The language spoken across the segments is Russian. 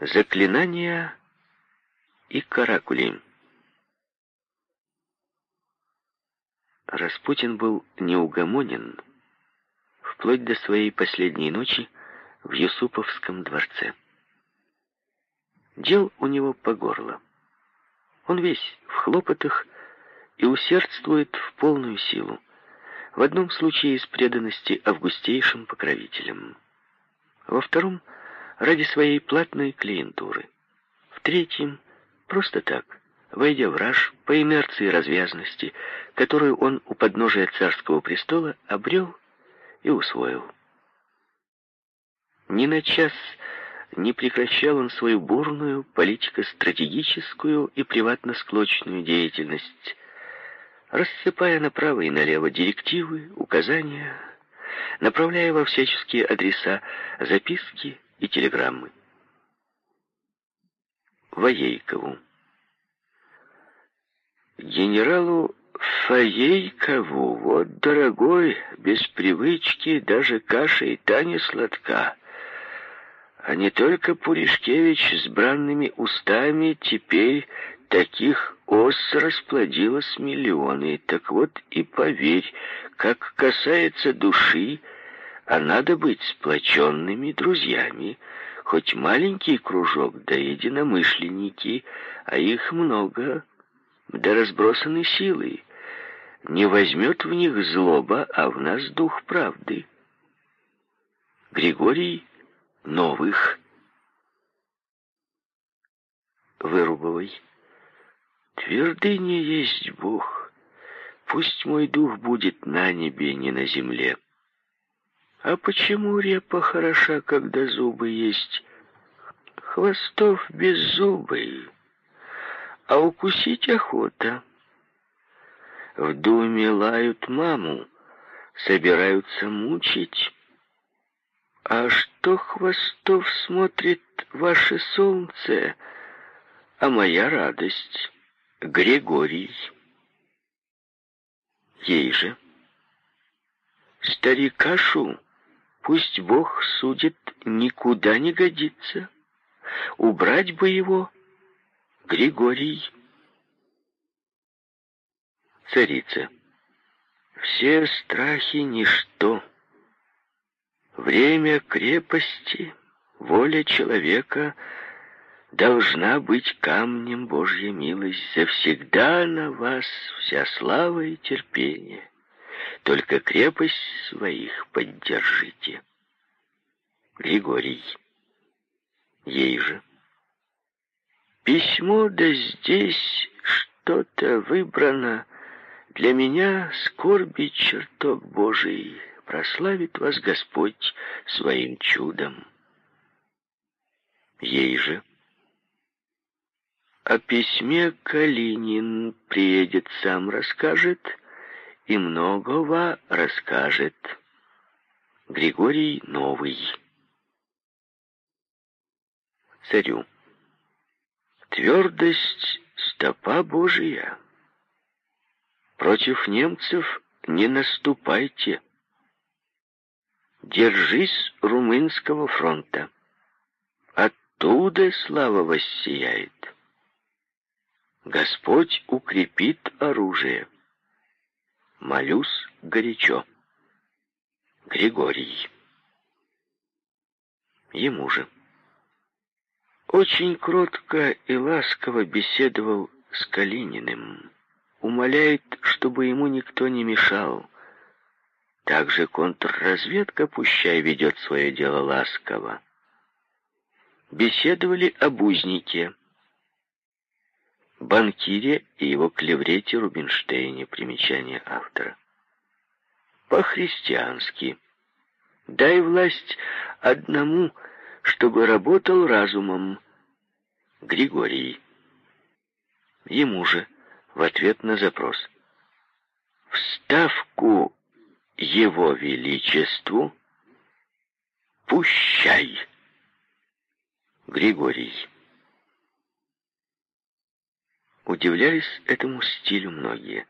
Заклинания и каракули. Распутин был неугомонен вплоть до своей последней ночи в Юсуповском дворце. Дел у него по горло. Он весь в хлопотах и усердствует в полную силу. В одном случае из преданности августейшим покровителям. Во втором — ради своей платной клиентуры. В третьем — просто так, войдя в раж по инерции развязности, которую он у подножия царского престола обрел и усвоил. Ни на час не прекращал он свою бурную политико-стратегическую и приватно-склочную деятельность, рассыпая направо и налево директивы, указания, направляя во всяческие адреса записки и телеграммы. Воейкову. Генералу Фаейкову, вот, дорогой, без привычки, даже каша и та не сладка. А не только Пуришкевич с бранными устами теперь таких ос расплодилось миллионы. Так вот и поверь, как касается души, а надо быть сплоченными друзьями. Хоть маленький кружок, да единомышленники, а их много, да разбросаны силой. Не возьмет в них злоба, а в нас дух правды. Григорий Новых. Вырубовой. Твердыня есть Бог. Пусть мой дух будет на небе, не на земле. А почему репа хороша, когда зубы есть? Хвостов беззубый, а укусить охота. В доме лают маму, собираются мучить. А что Хвостов смотрит ваше солнце, а моя радость — Григорий. Ей же. Старикашу пусть Бог судит, никуда не годится. Убрать бы его, Григорий. Царица. Все страхи — ничто. Время крепости, воля человека — должна быть камнем Божья милость. Завсегда на вас вся слава и терпение. Только крепость своих поддержите. Григорий. Ей же. Письмо да здесь что-то выбрано. Для меня скорби чертог Божий. Прославит вас Господь своим чудом. Ей же. О письме Калинин приедет сам расскажет, и многого расскажет. Григорий Новый. Царю. Твердость стопа Божия. Против немцев не наступайте. Держись Румынского фронта. Оттуда слава воссияет. Господь укрепит оружие. Молюсь горячо. Григорий. Ему же. Очень кротко и ласково беседовал с Калининым. Умоляет, чтобы ему никто не мешал. Также контрразведка, пущай, ведет свое дело ласково. Беседовали об узнике банкире и его клеврете Рубинштейне. Примечание автора. По-христиански. Дай власть одному, чтобы работал разумом. Григорий. Ему же в ответ на запрос. Вставку его величеству пущай. Григорий. Удивлялись этому стилю многие.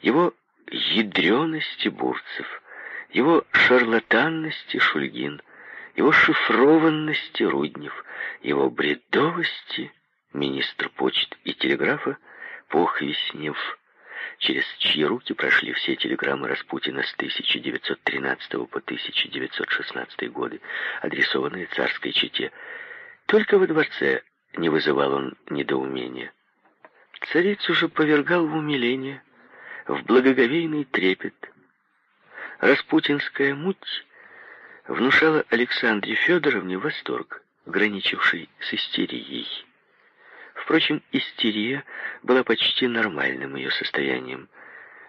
Его ядрености Бурцев, его шарлатанности Шульгин, его шифрованности Руднев, его бредовости министр почт и телеграфа Похвеснев, через чьи руки прошли все телеграммы Распутина с 1913 по 1916 годы, адресованные царской чете. Только во дворце не вызывал он недоумения. Царицу же повергал в умиление, в благоговейный трепет. Распутинская муть внушала Александре Федоровне восторг, граничивший с истерией. Впрочем, истерия была почти нормальным ее состоянием.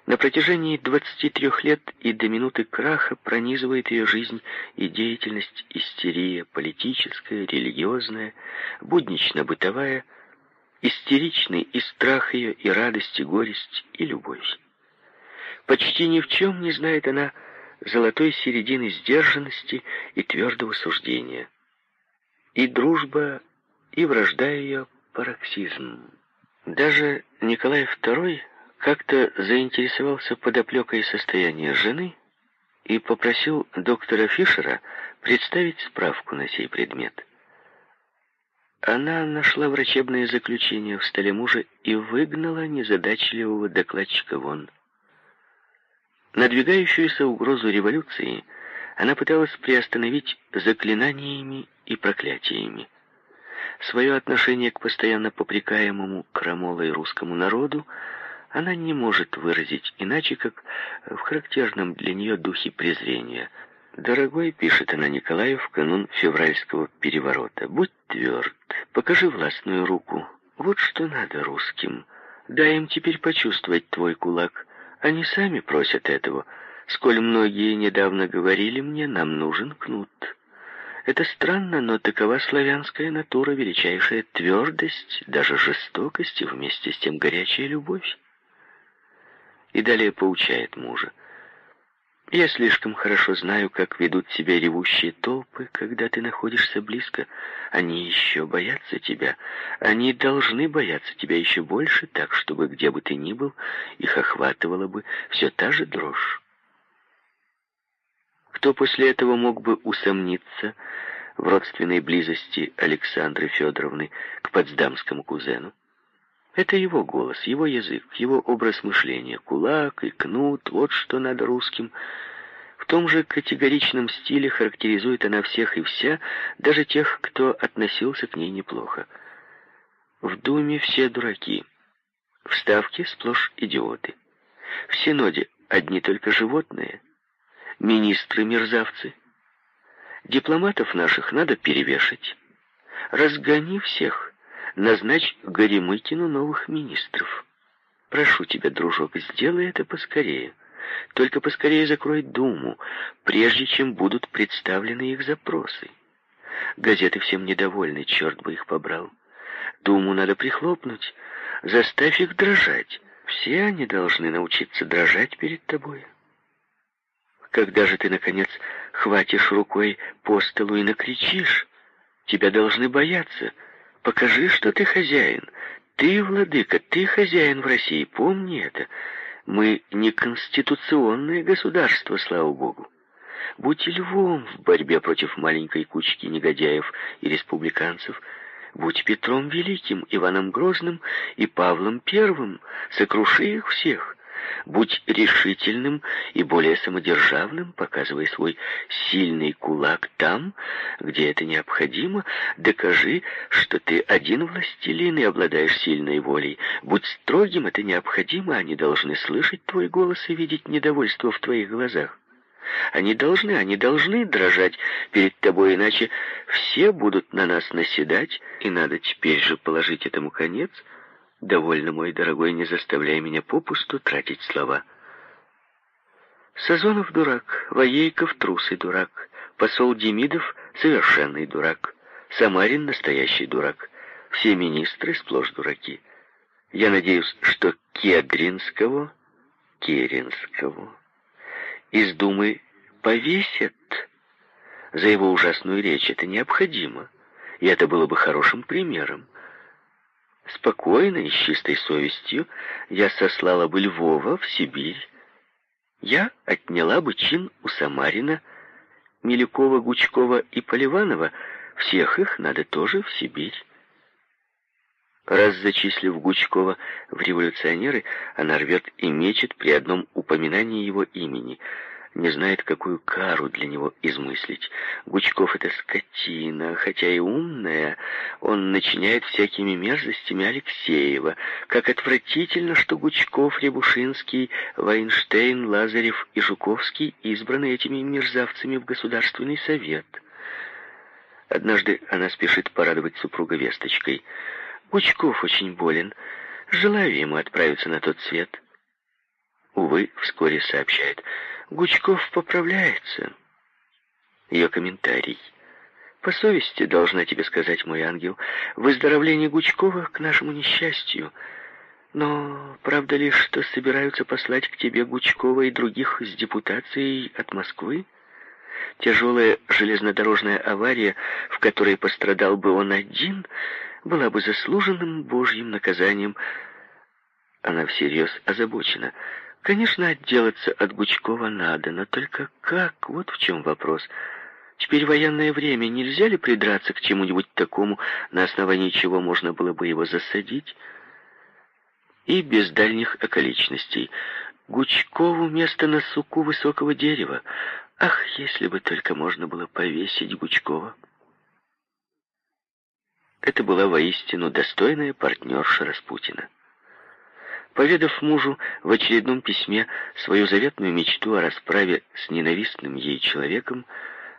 На протяжении 23 лет и до минуты краха пронизывает ее жизнь и деятельность истерия, политическая, религиозная, буднично-бытовая, истеричный и страх ее, и радость, и горесть, и любовь. Почти ни в чем не знает она золотой середины сдержанности и твердого суждения. И дружба, и вражда ее пароксизм. Даже Николай II как-то заинтересовался подоплекой состояния жены и попросил доктора Фишера представить справку на сей предмет. Она нашла врачебное заключение в столе мужа и выгнала незадачливого докладчика вон. Надвигающуюся угрозу революции она пыталась приостановить заклинаниями и проклятиями. Свое отношение к постоянно попрекаемому крамолой русскому народу она не может выразить иначе, как в характерном для нее духе презрения. «Дорогой», — пишет она Николаю в канун февральского переворота, — «будь тверд, покажи властную руку. Вот что надо русским. Дай им теперь почувствовать твой кулак. Они сами просят этого. Сколь многие недавно говорили мне, нам нужен кнут». Это странно, но такова славянская натура, величайшая твердость, даже жестокость и вместе с тем горячая любовь. И далее поучает мужа. Я слишком хорошо знаю, как ведут себя ревущие толпы, когда ты находишься близко. Они еще боятся тебя. Они должны бояться тебя еще больше, так, чтобы где бы ты ни был, их охватывала бы все та же дрожь. Кто после этого мог бы усомниться в родственной близости Александры Федоровны к потсдамскому кузену? Это его голос, его язык, его образ мышления, кулак и кнут, вот что надо русским. В том же категоричном стиле характеризует она всех и вся, даже тех, кто относился к ней неплохо. В Думе все дураки, в Ставке сплошь идиоты. В Синоде одни только животные, министры-мерзавцы. Дипломатов наших надо перевешать. Разгони всех, назначь Горемыкину новых министров. Прошу тебя, дружок, сделай это поскорее. Только поскорее закрой Думу, прежде чем будут представлены их запросы. Газеты всем недовольны, черт бы их побрал. Думу надо прихлопнуть, заставь их дрожать. Все они должны научиться дрожать перед тобой. Когда же ты, наконец, хватишь рукой по столу и накричишь? Тебя должны бояться. Покажи, что ты хозяин. Ты, владыка, ты хозяин в России, помни это. Мы не конституционное государство, слава богу. Будь львом в борьбе против маленькой кучки негодяев и республиканцев. Будь Петром Великим, Иваном Грозным и Павлом Первым. Сокруши их всех. Будь решительным и более самодержавным, показывай свой сильный кулак там, где это необходимо. Докажи, что ты один властелин и обладаешь сильной волей. Будь строгим, это необходимо, они должны слышать твой голос и видеть недовольство в твоих глазах. Они должны, они должны дрожать перед тобой, иначе все будут на нас наседать, и надо теперь же положить этому конец — «Довольно, мой дорогой, не заставляй меня попусту тратить слова». Сазонов дурак, Воейков трус и дурак, посол Демидов совершенный дурак, Самарин настоящий дурак, все министры сплошь дураки. Я надеюсь, что Кедринского, Керенского из Думы повесят за его ужасную речь. Это необходимо, и это было бы хорошим примером. Спокойно и с чистой совестью я сослала бы Львова в Сибирь. Я отняла бы чин у Самарина Милюкова, Гучкова и Поливанова, всех их надо тоже в Сибирь. Раз зачислив Гучкова в революционеры, она рвет и мечет при одном упоминании его имени — не знает, какую кару для него измыслить. Гучков — это скотина, хотя и умная, он начиняет всякими мерзостями Алексеева. Как отвратительно, что Гучков, Рябушинский, Вайнштейн, Лазарев и Жуковский избраны этими мерзавцами в Государственный совет. Однажды она спешит порадовать супруга весточкой. Гучков очень болен. Желаю ему отправиться на тот свет. Увы, вскоре сообщает — Гучков поправляется. Ее комментарий. По совести, должна тебе сказать, мой ангел, выздоровление Гучкова к нашему несчастью. Но правда ли, что собираются послать к тебе Гучкова и других с депутацией от Москвы? Тяжелая железнодорожная авария, в которой пострадал бы он один, была бы заслуженным Божьим наказанием. Она всерьез озабочена — Конечно, отделаться от Гучкова надо, но только как? Вот в чем вопрос. Теперь военное время. Нельзя ли придраться к чему-нибудь такому, на основании чего можно было бы его засадить? И без дальних околичностей. Гучкову место на суку высокого дерева. Ах, если бы только можно было повесить Гучкова. Это была воистину достойная партнерша Распутина. Поведав мужу в очередном письме свою заветную мечту о расправе с ненавистным ей человеком,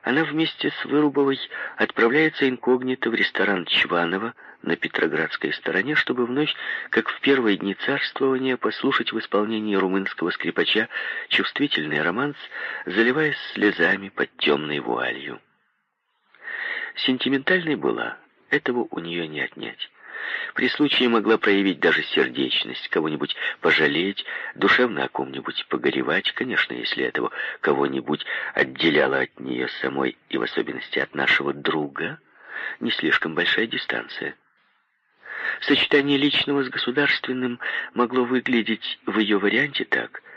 она вместе с Вырубовой отправляется инкогнито в ресторан Чванова на Петроградской стороне, чтобы вновь, как в первые дни царствования, послушать в исполнении румынского скрипача чувствительный романс, заливаясь слезами под темной вуалью. Сентиментальной была, этого у нее не отнять. При случае могла проявить даже сердечность, кого-нибудь пожалеть, душевно о ком-нибудь погоревать, конечно, если этого кого-нибудь отделяло от нее самой и в особенности от нашего друга, не слишком большая дистанция. Сочетание личного с государственным могло выглядеть в ее варианте так –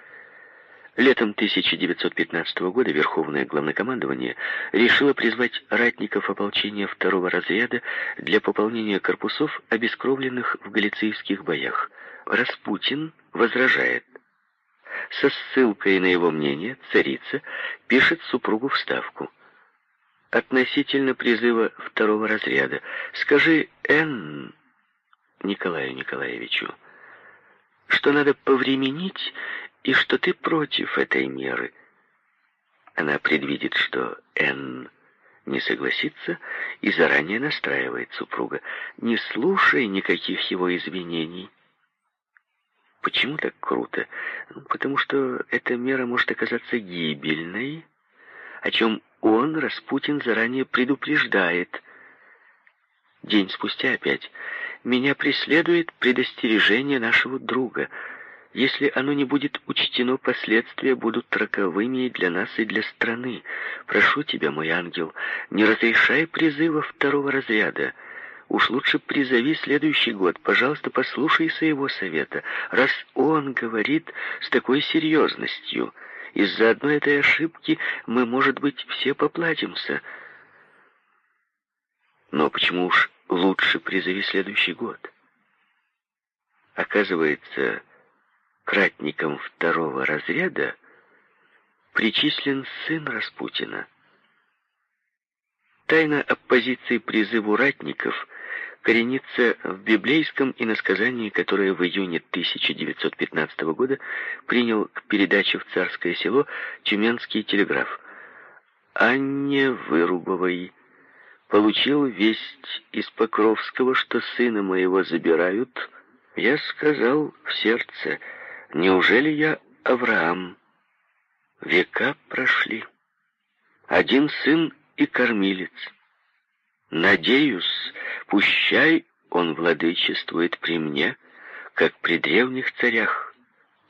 Летом 1915 года Верховное Главнокомандование решило призвать ратников ополчения второго разряда для пополнения корпусов, обескровленных в галицийских боях. Распутин возражает. Со ссылкой на его мнение царица пишет супругу вставку. Относительно призыва второго разряда скажи Н. Николаю Николаевичу, что надо повременить и что ты против этой меры. Она предвидит, что Н не согласится и заранее настраивает супруга. Не слушай никаких его извинений. Почему так круто? Ну, потому что эта мера может оказаться гибельной, о чем он, Распутин, заранее предупреждает. День спустя опять. Меня преследует предостережение нашего друга — если оно не будет учтено, последствия будут роковыми и для нас, и для страны. Прошу тебя, мой ангел, не разрешай призыва второго разряда. Уж лучше призови следующий год. Пожалуйста, послушайся его совета. Раз он говорит с такой серьезностью, из-за одной этой ошибки мы, может быть, все поплатимся. Но почему уж лучше призови следующий год? Оказывается, к ратникам второго разряда причислен сын Распутина. Тайна оппозиции призыву ратников коренится в библейском иносказании, которое в июне 1915 года принял к передаче в царское село Тюменский телеграф. Анне Вырубовой получил весть из Покровского, что сына моего забирают. Я сказал в сердце — Неужели я Авраам? Века прошли. Один сын и кормилец. Надеюсь, пущай он владычествует при мне, как при древних царях.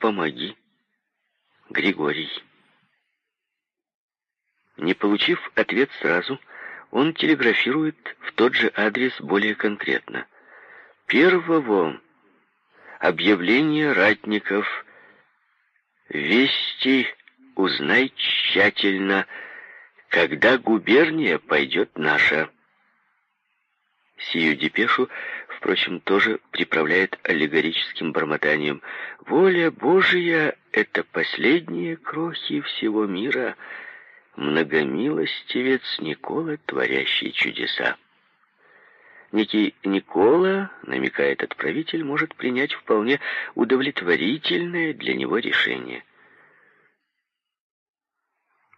Помоги. Григорий. Не получив ответ сразу, он телеграфирует в тот же адрес более конкретно. Первого объявление ратников, вести узнай тщательно, когда губерния пойдет наша. Сию депешу, впрочем, тоже приправляет аллегорическим бормотанием. «Воля Божия — это последние крохи всего мира, многомилостивец Никола, творящий чудеса». Некий Никола, намекает отправитель, может принять вполне удовлетворительное для него решение.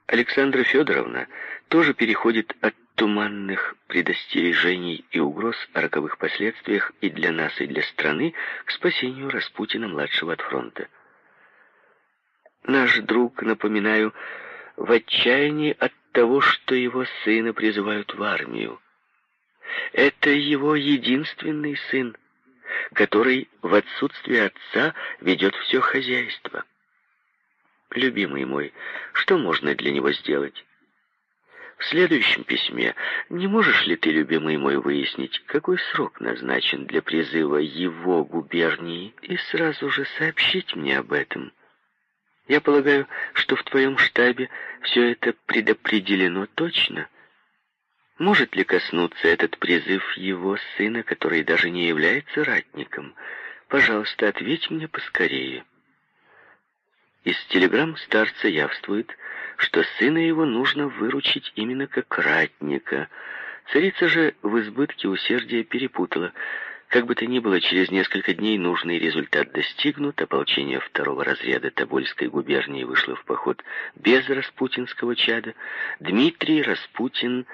Александра Федоровна тоже переходит от туманных предостережений и угроз о роковых последствиях и для нас, и для страны к спасению Распутина-младшего от фронта. Наш друг, напоминаю, в отчаянии от того, что его сына призывают в армию. Это его единственный сын, который в отсутствие отца ведет все хозяйство. Любимый мой, что можно для него сделать? В следующем письме не можешь ли ты, любимый мой, выяснить, какой срок назначен для призыва его губернии и сразу же сообщить мне об этом? Я полагаю, что в твоем штабе все это предопределено точно. Может ли коснуться этот призыв его сына, который даже не является ратником? Пожалуйста, ответь мне поскорее. Из телеграмм старца явствует, что сына его нужно выручить именно как ратника. Царица же в избытке усердия перепутала. Как бы то ни было, через несколько дней нужный результат достигнут, ополчение второго разряда Тобольской губернии вышло в поход без распутинского чада. Дмитрий Распутин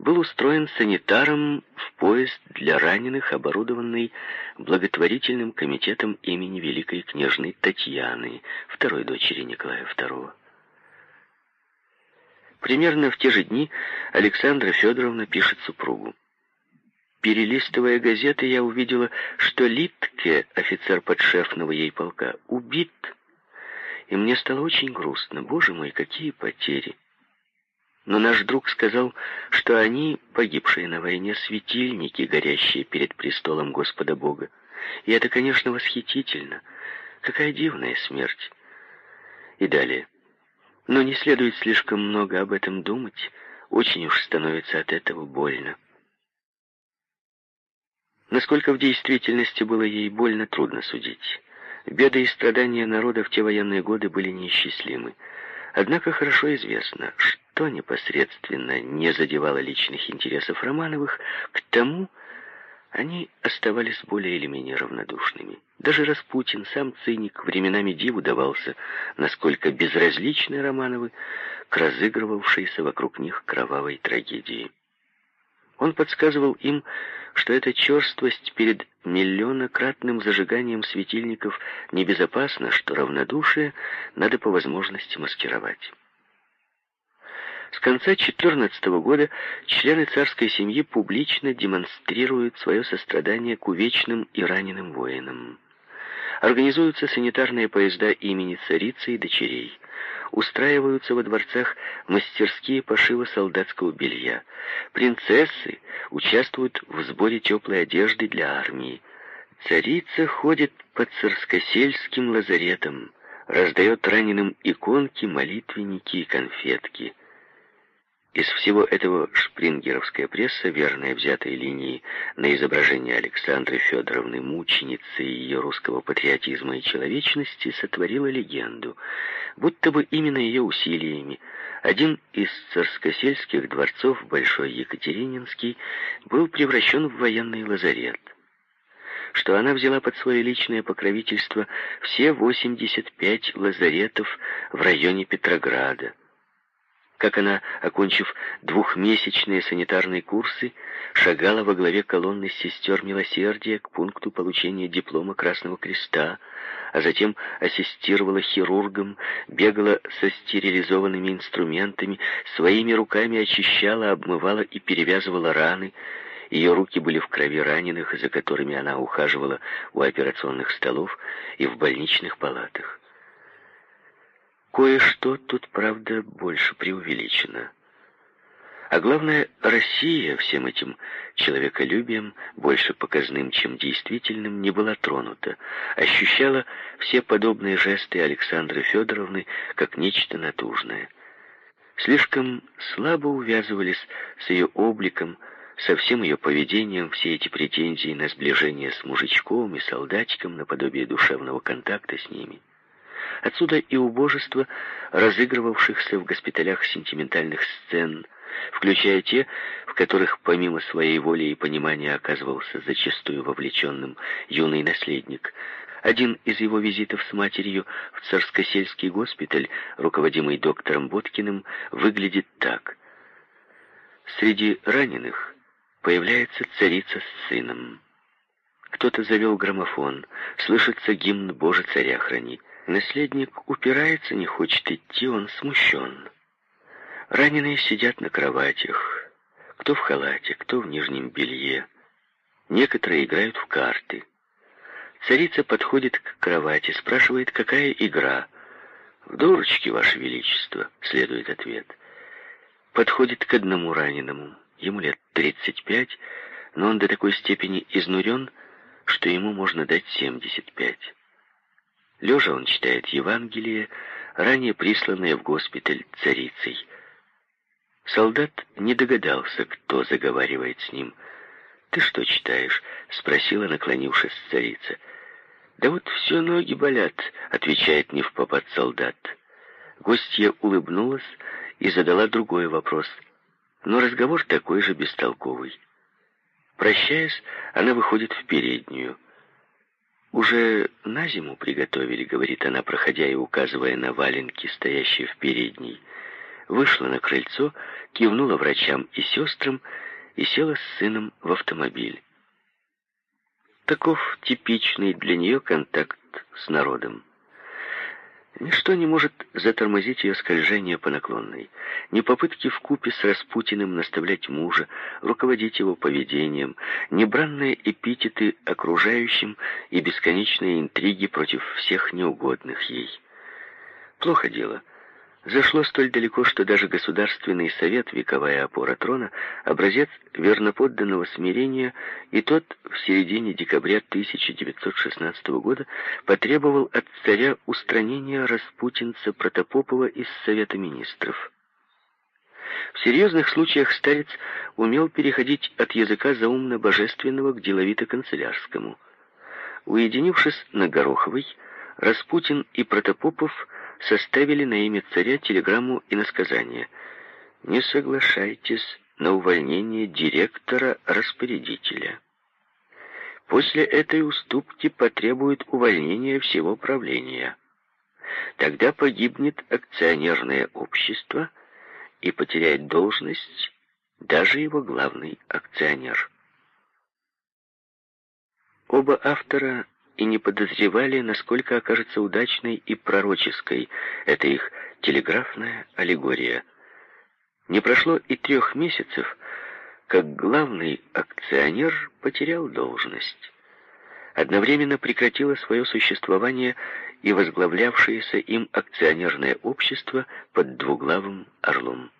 был устроен санитаром в поезд для раненых, оборудованный благотворительным комитетом имени великой княжны Татьяны, второй дочери Николая II. Примерно в те же дни Александра Федоровна пишет супругу. Перелистывая газеты, я увидела, что Литке, офицер подшефного ей полка, убит. И мне стало очень грустно. Боже мой, какие потери! Но наш друг сказал, что они, погибшие на войне, светильники, горящие перед престолом Господа Бога. И это, конечно, восхитительно. Какая дивная смерть. И далее. Но не следует слишком много об этом думать. Очень уж становится от этого больно. Насколько в действительности было ей больно, трудно судить. Беды и страдания народа в те военные годы были неисчислимы. Однако хорошо известно, что непосредственно не задевало личных интересов Романовых, к тому они оставались более или менее равнодушными. Даже Распутин, сам циник, временами диву давался, насколько безразличны Романовы к разыгрывавшейся вокруг них кровавой трагедии. Он подсказывал им, что эта черствость перед миллионократным зажиганием светильников небезопасна, что равнодушие надо по возможности маскировать. С конца 14 года члены царской семьи публично демонстрируют свое сострадание к увечным и раненым воинам. Организуются санитарные поезда имени царицы и дочерей устраиваются во дворцах мастерские пошива солдатского белья. Принцессы участвуют в сборе теплой одежды для армии. Царица ходит по царскосельским лазаретам, раздает раненым иконки, молитвенники и конфетки. Из всего этого шпрингеровская пресса, верная взятой линии на изображение Александры Федоровны, мученицы ее русского патриотизма и человечности, сотворила легенду, будто бы именно ее усилиями. Один из царскосельских дворцов, Большой Екатерининский, был превращен в военный лазарет. Что она взяла под свое личное покровительство все 85 лазаретов в районе Петрограда, как она, окончив двухмесячные санитарные курсы, шагала во главе колонны сестер милосердия к пункту получения диплома Красного Креста, а затем ассистировала хирургам, бегала со стерилизованными инструментами, своими руками очищала, обмывала и перевязывала раны. Ее руки были в крови раненых, за которыми она ухаживала у операционных столов и в больничных палатах. Кое-что тут, правда, больше преувеличено. А главное, Россия всем этим человеколюбием, больше показным, чем действительным, не была тронута, ощущала все подобные жесты Александры Федоровны как нечто натужное. Слишком слабо увязывались с ее обликом, со всем ее поведением все эти претензии на сближение с мужичком и солдатиком, наподобие душевного контакта с ними. Отсюда и убожество разыгрывавшихся в госпиталях сентиментальных сцен, включая те, в которых помимо своей воли и понимания оказывался зачастую вовлеченным юный наследник. Один из его визитов с матерью в царскосельский госпиталь, руководимый доктором Боткиным, выглядит так. Среди раненых появляется царица с сыном. Кто-то завел граммофон, слышится гимн «Боже, царя храни». Наследник упирается, не хочет идти, он смущен. Раненые сидят на кроватях, кто в халате, кто в нижнем белье. Некоторые играют в карты. Царица подходит к кровати, спрашивает, какая игра. «В дурочке, Ваше Величество», — следует ответ. Подходит к одному раненому. Ему лет 35, но он до такой степени изнурен, что ему можно дать 75. Лежа он читает Евангелие, ранее присланное в госпиталь царицей. Солдат не догадался, кто заговаривает с ним. «Ты что читаешь?» — спросила, наклонившись царица. «Да вот все ноги болят», — отвечает не в попад солдат. Гостья улыбнулась и задала другой вопрос. Но разговор такой же бестолковый. Прощаясь, она выходит в переднюю. «Уже на зиму приготовили», — говорит она, проходя и указывая на валенки, стоящие в передней. Вышла на крыльцо, кивнула врачам и сестрам и села с сыном в автомобиль. Таков типичный для нее контакт с народом. Ничто не может затормозить ее скольжение по наклонной. Ни попытки вкупе с Распутиным наставлять мужа, руководить его поведением, ни бранные эпитеты окружающим и бесконечные интриги против всех неугодных ей. Плохо дело зашло столь далеко, что даже Государственный совет, вековая опора трона, образец верноподданного смирения, и тот в середине декабря 1916 года потребовал от царя устранения распутинца Протопопова из Совета министров. В серьезных случаях старец умел переходить от языка заумно-божественного к деловито-канцелярскому. Уединившись на Гороховой, Распутин и Протопопов – составили на имя царя телеграмму и насказание. «Не соглашайтесь на увольнение директора-распорядителя. После этой уступки потребуют увольнения всего правления. Тогда погибнет акционерное общество и потеряет должность даже его главный акционер». Оба автора и не подозревали, насколько окажется удачной и пророческой эта их телеграфная аллегория. Не прошло и трех месяцев, как главный акционер потерял должность. Одновременно прекратило свое существование и возглавлявшееся им акционерное общество под двуглавым орлом.